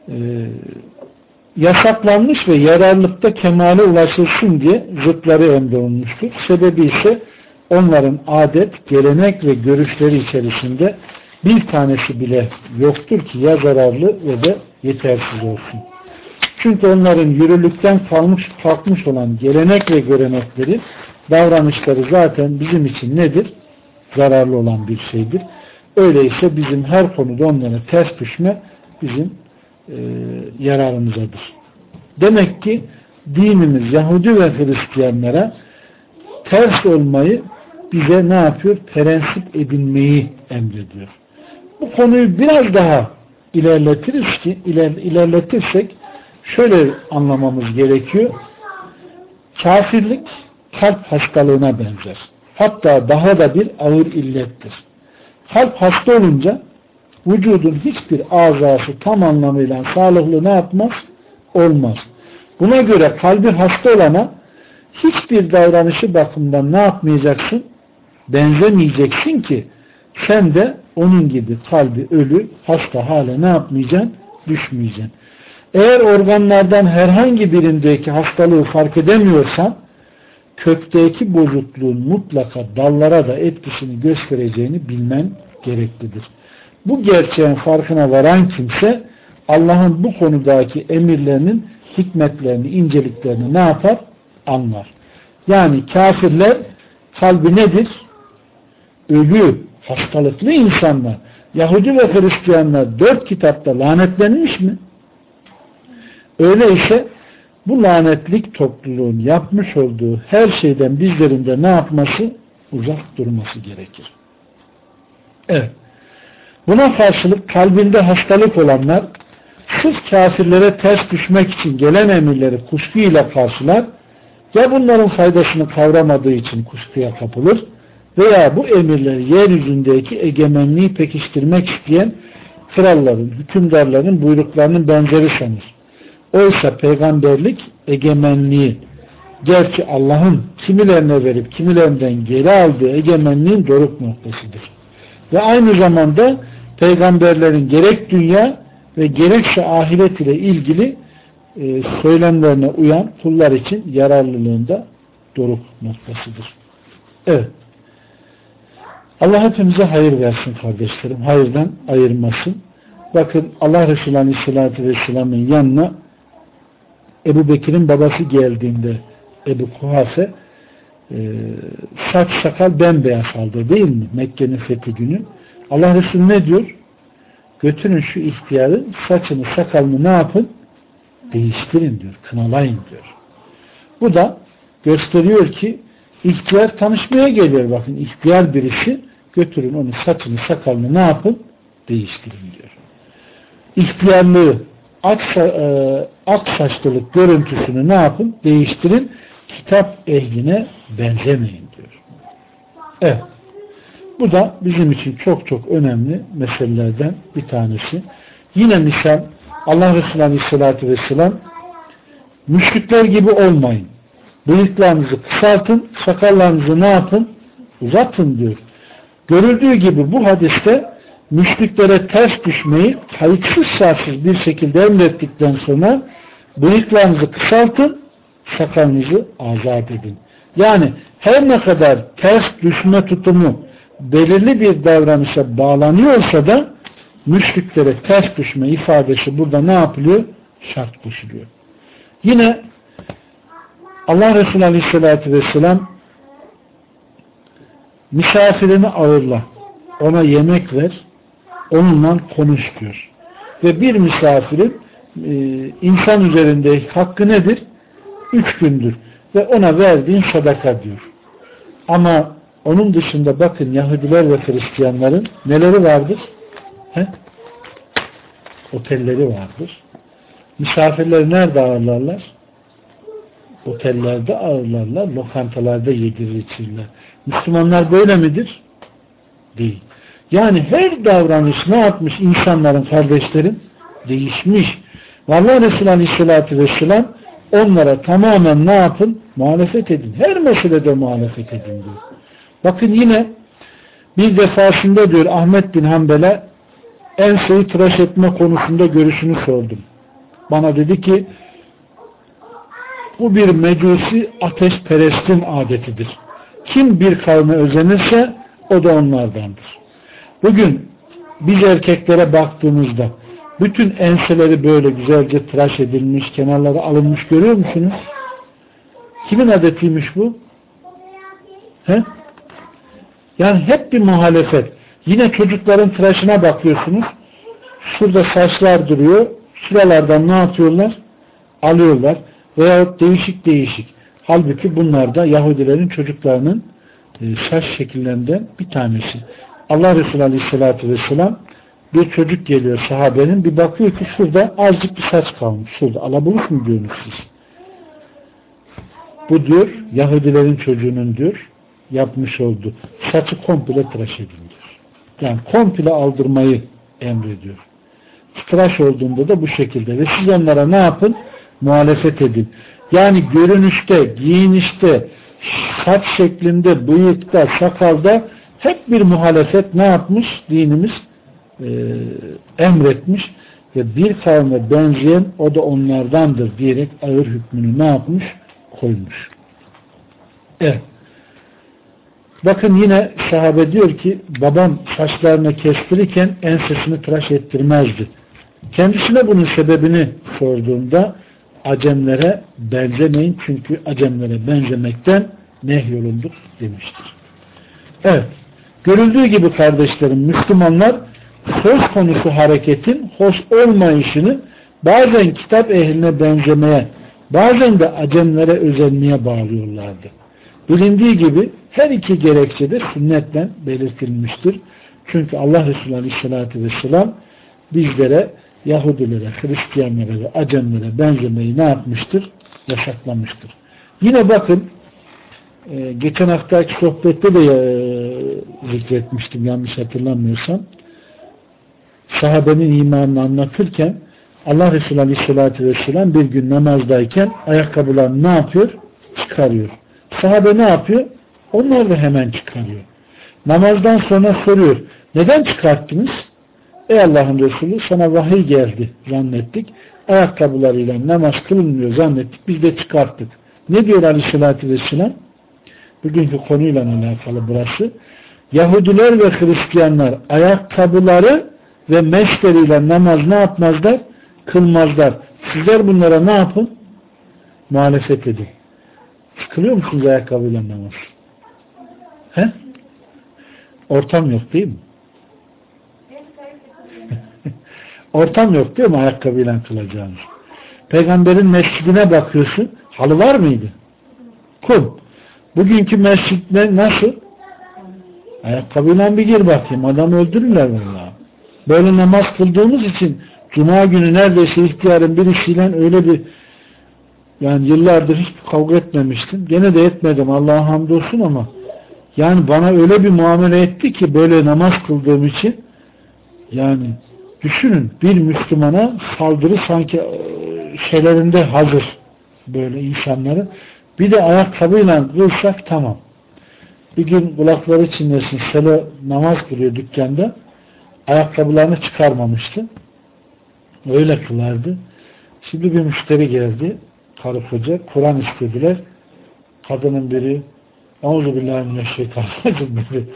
ee, yasaklanmış ve yararlıkta kemale ulaşılsın diye zıtları emrolunmuştur. Sebebi ise onların adet, gelenek ve görüşleri içerisinde bir tanesi bile yoktur ki ya zararlı ve de yetersiz olsun. Çünkü onların yürürlükten kalmış, kalkmış olan gelenek ve görenekleri, davranışları zaten bizim için nedir? Zararlı olan bir şeydir. Öyleyse bizim her konuda onlara ters düşme bizim e, yararımızadır. Demek ki dinimiz Yahudi ve Hristiyanlara ters olmayı bize ne yapıyor? Prensip edinmeyi emrediyor. Bu konuyu biraz daha ilerletiriz ki iler, ilerletirsek şöyle anlamamız gerekiyor. Kafirlik kalp hastalığına benzer. Hatta daha da bir ağır illettir. Kalp hasta olunca vücudun hiçbir azası tam anlamıyla sağlıklı ne yapmaz? Olmaz. Buna göre kalbi hasta olana hiçbir davranışı bakımından ne yapmayacaksın? Benzemeyeceksin ki sen de onun gibi kalbi ölü, hasta hale ne yapmayacaksın? Düşmeyeceksin. Eğer organlardan herhangi birindeki hastalığı fark edemiyorsan kökteki bozukluğun mutlaka dallara da etkisini göstereceğini bilmen gereklidir. Bu gerçeğin farkına varan kimse Allah'ın bu konudaki emirlerinin hikmetlerini, inceliklerini ne yapar? Anlar. Yani kafirler kalbi nedir? Ölü, hastalıklı insanlar. Yahudi ve Hristiyanlar dört kitapta lanetlenmiş mi? Öyleyse bu lanetlik topluluğun yapmış olduğu her şeyden bizlerin de ne yapması? Uzak durması gerekir. Evet. Buna karşılık kalbinde hastalık olanlar sırf kafirlere ters düşmek için gelen emirleri kuşkuyla karşılar ya bunların faydasını kavramadığı için kuşkuya kapılır veya bu emirleri yeryüzündeki egemenliği pekiştirmek isteyen kralların, hükümdarların buyruklarının benzeri sanır. Oysa peygamberlik egemenliği gerçi Allah'ın kimilerine verip kimilerinden geri aldığı egemenliğin doruk noktasıdır. Ve aynı zamanda peygamberlerin gerek dünya ve gerekse ahiret ile ilgili e, söylemlerine uyan kullar için yararlılığında doruk noktasıdır. Evet. Allah hepimize hayır versin kardeşlerim. Hayırdan ayırmasın. Bakın Allah Resulü Aleyhisselatü Vesselam'ın yanına Ebu Bekir'in babası geldiğinde Ebu Kuhafe e, saç sakal bembeyaz aldı değil mi? Mekke'nin fethi günü. Allah Resulü ne diyor? Götürün şu ihtiyarın saçını sakalını ne yapın? Değiştirin diyor. Kınalayın diyor. Bu da gösteriyor ki ihtiyar tanışmaya geliyor. Bakın ihtiyar birisi götürün onu saçını sakalını ne yapın? Değiştirin diyor. İhtiyarlığı ak, e, ak saçlılık görüntüsünü ne yapın? Değiştirin. Kitap ehline benzemeyin diyor. Evet. Bu da bizim için çok çok önemli meselelerden bir tanesi. Yine misal Allah Resulü Aleyhisselatü Vesselam müşrikler gibi olmayın. Bıyıklarınızı kısaltın, sakallarınızı ne yapın? Uzatın diyor. Görüldüğü gibi bu hadiste müşriklere ters düşmeyi kayıtsız şartsız bir şekilde emrettikten sonra bıyıklarınızı kısaltın, sakalınızı azat edin. Yani her ne kadar ters düşme tutumu belirli bir davranışa bağlanıyorsa da müşriklere ters düşme ifadesi burada ne yapılıyor? Şart koşuluyor. Yine Allah Resulü Aleyhisselatü Vesselam misafirini ağırla, ona yemek ver, onunla konuş diyor. Ve bir misafirin e, insan üzerinde hakkı nedir? Üç gündür. Ve ona verdiğin sadaka diyor. Ama onun dışında bakın Yahudiler ve Hristiyanların neleri vardır? He? Otelleri vardır. Misafirleri nerede ağırlarlar? Otellerde ağırlarlar, lokantalarda yedirir içirler. Müslümanlar böyle midir? Değil. Yani her davranış ne yapmış insanların kardeşlerim? Değişmiş. Vallahi Resulü Aleyhisselatü Vesselam onlara tamamen ne yapın? Muhalefet edin. Her meselede muhalefet edin diyor. Bakın yine bir defasında diyor Ahmet bin Hanbel'e en enseyi tıraş etme konusunda görüşünü sordum. Bana dedi ki bu bir mecusi ateşperestin adetidir. Kim bir kavme özenirse o da onlardandır. Bugün biz erkeklere baktığımızda bütün enseleri böyle güzelce tıraş edilmiş, kenarları alınmış görüyor musunuz? Kimin adetiymiş bu? He? Yani hep bir muhalefet. Yine çocukların tıraşına bakıyorsunuz. Şurada saçlar duruyor. Şuralardan ne yapıyorlar? Alıyorlar. Veyahut değişik değişik. Halbuki bunlar da Yahudilerin çocuklarının e, saç şekillerinden bir tanesi. Allah Resulü Aleyhisselatü Vesselam bir çocuk geliyor sahabenin bir bakıyor ki şurada azıcık bir saç kalmış. Şurada alabulut mu diyorsunuz siz? Bu diyor Yahudilerin çocuğunun diyor yapmış olduğu saçı komple tıraş edin diyor. Yani komple aldırmayı emrediyor. Tıraş olduğunda da bu şekilde ve siz onlara ne yapın? Muhalefet edin. Yani görünüşte, giyinişte, saç şeklinde, bıyıkta, sakalda hep bir muhalefet ne yapmış? Dinimiz e, emretmiş ve bir kavme benzeyen o da onlardandır diyerek ağır hükmünü ne yapmış? Koymuş. Evet. Bakın yine sahabe diyor ki babam saçlarını kestirirken ensesini tıraş ettirmezdi. Kendisine bunun sebebini sorduğunda acemlere benzemeyin çünkü acemlere benzemekten nehyolunduk demiştir. Evet. Görüldüğü gibi kardeşlerim Müslümanlar söz konusu hareketin hoş olmayışını bazen kitap ehline benzemeye bazen de acemlere özenmeye bağlıyorlardı. Bilindiği gibi her iki gerekçe de sünnetten belirtilmiştir. Çünkü Allah Resulü Aleyhisselatü Vesselam bizlere Yahudilere, Hristiyanlara ve Acemlere benzemeyi ne yapmıştır? Yasaklamıştır. Yine bakın e, geçen haftaki sohbette de e, zikretmiştim yanlış hatırlamıyorsam. Sahabenin imanını anlatırken Allah Resulü Aleyhisselatü Vesselam bir gün namazdayken ayakkabılarını ne yapıyor? Çıkarıyor. Sahabe ne yapıyor? Onlar da hemen çıkarıyor. Namazdan sonra soruyor. Neden çıkarttınız? Ey Allah'ın Resulü sana vahiy geldi zannettik. Ayakkabılarıyla namaz kılınmıyor zannettik. Biz de çıkarttık. Ne diyor Aleyhisselatü Vesselam? Bugünkü konuyla alakalı burası. Yahudiler ve Hristiyanlar ayakkabıları ve meşleriyle namaz ne yapmazlar? Kılmazlar. Sizler bunlara ne yapın? Muhalefet edin. Kılıyor musunuz ayakkabıyla namaz? He? Ortam yok değil mi? Ortam yok değil mi ayakkabıyla kılacağınız? Peygamberin mescidine bakıyorsun. Halı var mıydı? Kum. Bugünkü mescidde nasıl? Ayakkabıyla bir gir bakayım. Adam öldürürler vallahi. Böyle namaz kıldığımız için Cuma günü neredeyse ihtiyarın birisiyle öyle bir yani yıllardır hiç kavga etmemiştim. Gene de etmedim Allah'a hamdolsun ama yani bana öyle bir muamele etti ki böyle namaz kıldığım için yani düşünün bir Müslümana saldırı sanki e, şeylerinde hazır böyle insanları. Bir de ayakkabıyla kılsak tamam. Bir gün kulakları çinlesin Selo namaz kılıyor dükkanda. Ayakkabılarını çıkarmamıştı. Öyle kılardı. Şimdi bir müşteri geldi. Karı koca. Kur'an istediler. Kadının biri Euzubillahimineşşeytanirracim dedi.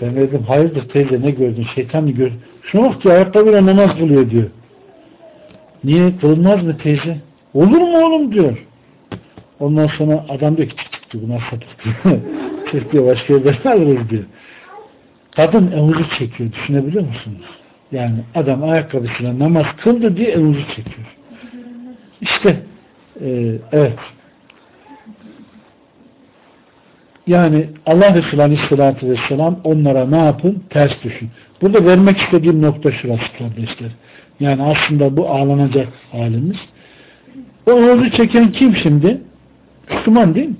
Ben dedim hayırdır teyze ne gördün? Şeytan mı gördün? Şuna bak diyor ayakkabıyla namaz kılıyor diyor. Niye? Kılınmaz mı teyze? Olur mu oğlum diyor. Ondan sonra adam diyor ki çık çık diyor bunlar sapık diyor. Çık diyor başka yerden alırız diyor. Kadın emuzu çekiyor. Düşünebiliyor musunuz? Yani adam ayakkabısıyla namaz kıldı diye emuzu çekiyor. İşte e, evet Yani Allah Resulü Aleyhisselatü Vesselam onlara ne yapın? Ters düşün. Burada vermek istediğim nokta şurası kardeşler. Yani aslında bu ağlanacak halimiz. O orucu çeken kim şimdi? Müslüman değil mi?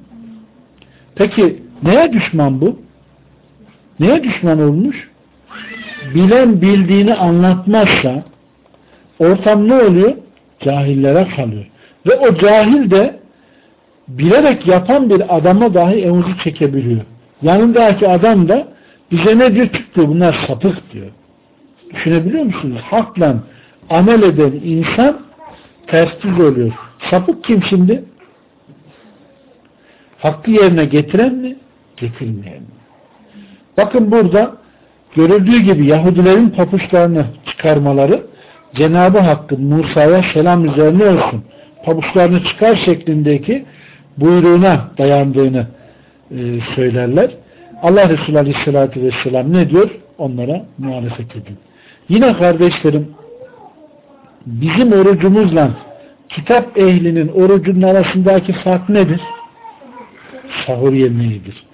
Peki neye düşman bu? Neye düşman olmuş? Bilen bildiğini anlatmazsa ortam ne oluyor? Cahillere kalıyor. Ve o cahil de bilerek yapan bir adama dahi emuzu çekebiliyor. Yanındaki adam da bize ne diyor? Çıktı bunlar sapık diyor. Düşünebiliyor musunuz? Hakla amel eden insan tersiz oluyor. Sapık kim şimdi? Hakkı yerine getiren mi? Mi? Bakın burada Görüldüğü gibi Yahudilerin papuçlarını çıkarmaları Cenab-ı Hakk'ın Musa'ya selam üzerine olsun pabuçlarını çıkar şeklindeki buyruğuna dayandığını e, söylerler. Allah Resulü Aleyhisselatü Vesselam ne diyor? Onlara muhalefet edin. Yine kardeşlerim bizim orucumuzla kitap ehlinin orucunun arasındaki fark nedir? Sahur yemeğidir.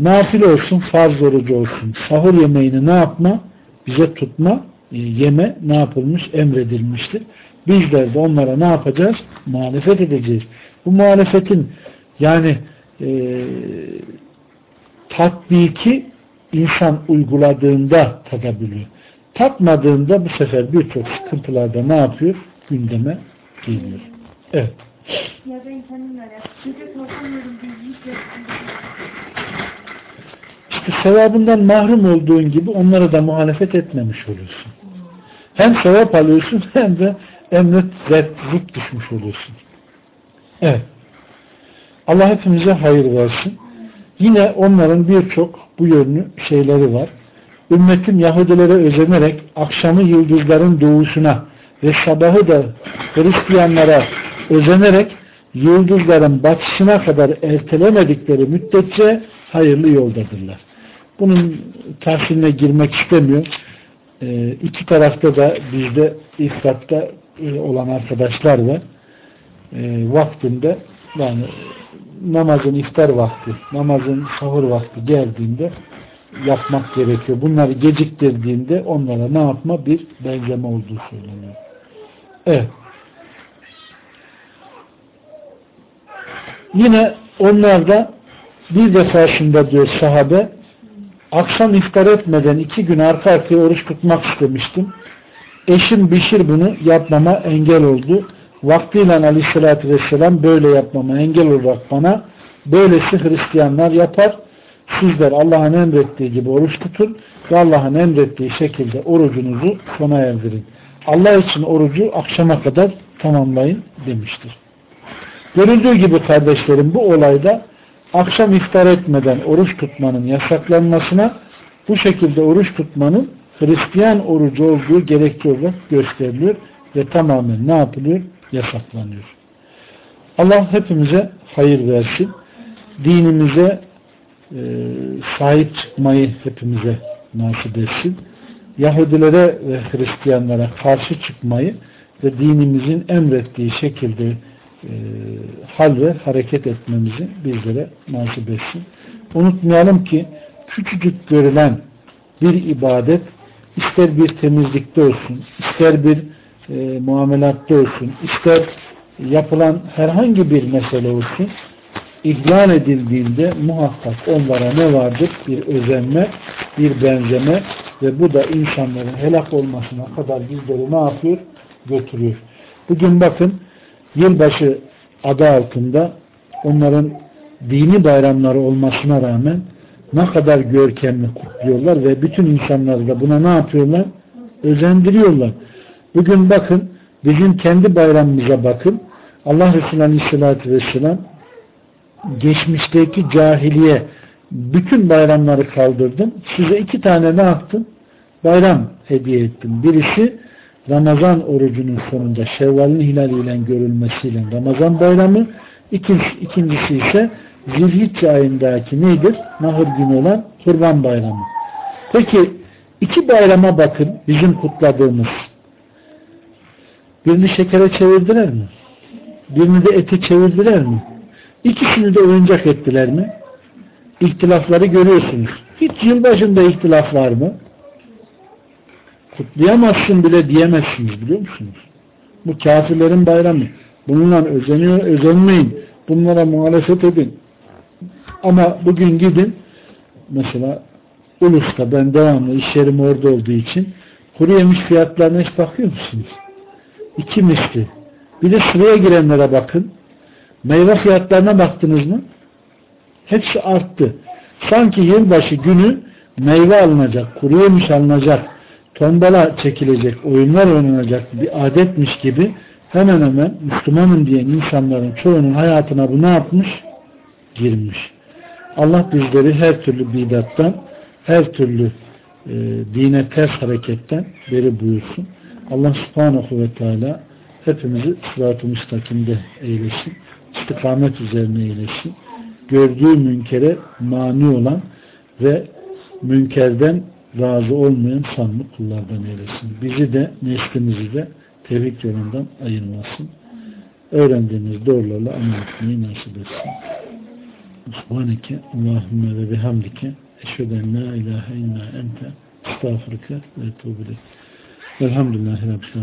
Nafil olsun, farz orucu olsun. Sahur yemeğini ne yapma? Bize tutma, e, yeme ne yapılmış? Emredilmiştir. Bizler de onlara ne yapacağız? Muhalefet edeceğiz. Bu muhalefetin yani e, tatbiki insan uyguladığında tadabiliyor. Tatmadığında bu sefer birçok sıkıntılarda ne yapıyor? Gündeme geliyor. Evet. Ya da insanın İşte sevabından mahrum olduğun gibi onlara da muhalefet etmemiş oluyorsun. Hem sevap alıyorsun hem de emret zevk düşmüş oluyorsun. Evet. Allah hepimize hayır versin. Yine onların birçok bu yönlü şeyleri var. Ümmetim Yahudilere özenerek akşamı yıldızların doğuşuna ve sabahı da Hristiyanlara özenerek yıldızların batışına kadar ertelemedikleri müddetçe hayırlı yoldadırlar. Bunun tahsiline girmek istemiyor. Ee, iki tarafta da bizde ifratta e, olan arkadaşlar var. Ee, vaktinde yani namazın iftar vakti, namazın sahur vakti geldiğinde yapmak gerekiyor. Bunları geciktirdiğinde onlara ne yapma? Bir benzeme olduğu söyleniyor. Evet. Yine onlar da bir defasında diyor sahabe akşam iftar etmeden iki gün arka arkaya oruç tutmak istemiştim. Eşim Bişir bunu yapmama engel oldu. Vaktiyle aleyhissalatü vesselam böyle yapmama engel olarak bana böylesi Hristiyanlar yapar. Sizler Allah'ın emrettiği gibi oruç tutun ve Allah'ın emrettiği şekilde orucunuzu sona erdirin. Allah için orucu akşama kadar tamamlayın demiştir. Görüldüğü gibi kardeşlerim bu olayda akşam iftar etmeden oruç tutmanın yasaklanmasına bu şekilde oruç tutmanın Hristiyan orucu olduğu gerekçe olarak gösteriliyor ve tamamen ne yapılıyor? Yasaklanıyor. Allah hepimize hayır versin. Dinimize e, sahip çıkmayı hepimize nasip etsin. Yahudilere ve Hristiyanlara karşı çıkmayı ve dinimizin emrettiği şekilde e, hal ve hareket etmemizi bizlere nasip etsin. Unutmayalım ki küçücük görülen bir ibadet ister bir temizlikte olsun, ister bir e, muamelatta olsun, ister yapılan herhangi bir mesele olsun, ihlal edildiğinde muhakkak onlara ne vardır? Bir özenme, bir benzeme ve bu da insanların helak olmasına kadar bizleri ne yapıyor? Götürüyor. Bugün bakın yılbaşı adı altında onların dini bayramları olmasına rağmen ne kadar görkemli kutluyorlar ve bütün insanları da buna ne yapıyorlar? Özendiriyorlar. Bugün bakın bizim kendi bayramımıza bakın. Allah Resulü Aleyhisselatü Vesselam geçmişteki cahiliye bütün bayramları kaldırdım. Size iki tane ne yaptım? Bayram hediye ettim. Birisi Ramazan orucunun sonunda Şevval'in hilaliyle görülmesiyle Ramazan bayramı ikincisi, ikincisi ise Zilhicce ayındaki nedir? Nahır günü olan Kurban bayramı. Peki iki bayrama bakın bizim kutladığımız. Birini şekere çevirdiler mi? Birini de ete çevirdiler mi? İkisini de oyuncak ettiler mi? İhtilafları görüyorsunuz. Hiç yılbaşında ihtilaf var mı? Kutlayamazsın bile diyemezsiniz biliyor musunuz? Bu kafirlerin bayramı. Bununla özeniyor, özenmeyin. Bunlara muhalefet edin. Ama bugün gidin mesela Ulus'ta ben devamlı iş yerim orada olduğu için kuru yemiş fiyatlarına hiç bakıyor musunuz? İki misli. Bir de sıraya girenlere bakın. Meyve fiyatlarına baktınız mı? Hepsi arttı. Sanki yılbaşı günü meyve alınacak, kuru yemiş alınacak, tombala çekilecek, oyunlar oynanacak bir adetmiş gibi hemen hemen Müslümanım diyen insanların çoğunun hayatına bu ne yapmış? Girmiş. Allah bizleri her türlü bidattan, her türlü e, dine ters hareketten beri buyursun. Allah subhanahu ve teala hepimizi sırat-ı müstakimde eylesin. istikamet üzerine eylesin. Gördüğü münkere mani olan ve münkerden razı olmayan sanlı kullardan eylesin. Bizi de neslimizi de tevhid yolundan ayırmasın. Öğrendiğimiz doğrularla amel etmeyi nasip etsin. Subhaneke Allahümme ve bihamdike eşheden la ilahe illa ente estağfurike ve etubu Velhamdülillahi Rabbil.